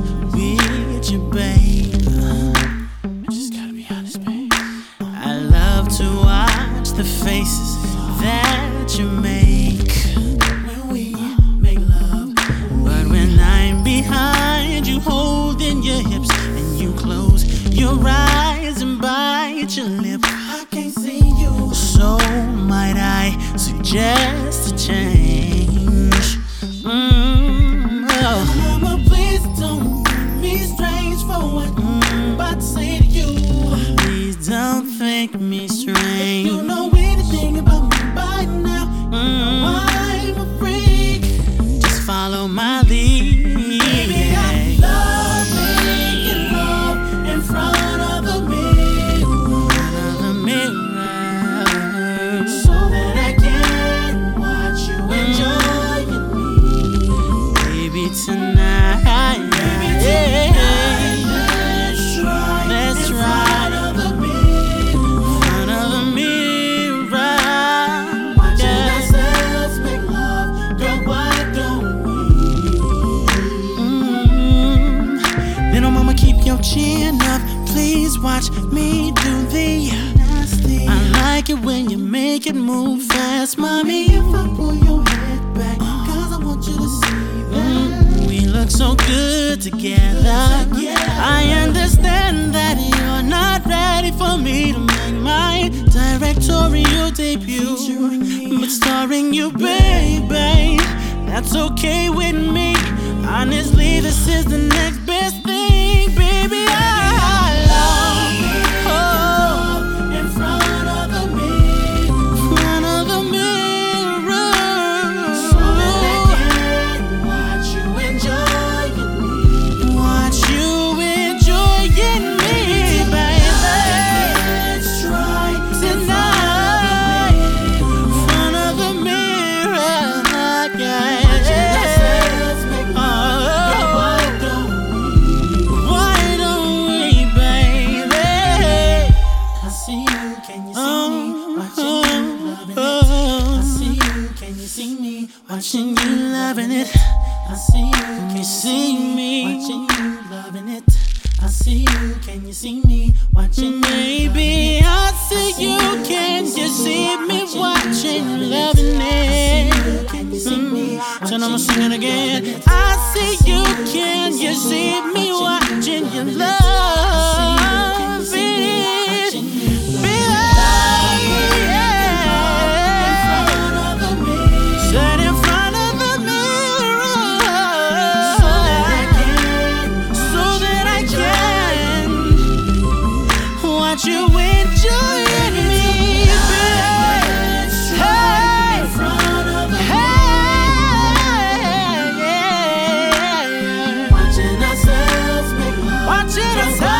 with you, babe. I love to watch the faces that you make when we make love. But when I'm behind you, holding your hips, and you close your eyes and bite your lip, tonight. Baby, tonight. Let's try. Front of the mirror. Watching ourselves make love. Girl, why don't we? Mm. Little mama, keep your chin up. Please watch me do the nasty. I like it when you make it move fast, mommy. If I pull your so good together. I understand that you're not ready for me to make my directorial debut. But starring you, baby, that's okay with me. Honestly, this is the next best thing, Watching you, loving it. I see you, can you see me? Watching you, loving it. I see you, can you see me? Watching Baby, I see you, can you see me? Watching you, loving it. Can you see me? Turn on, sing it again. I see you, can you see me? Watching you, it. Cause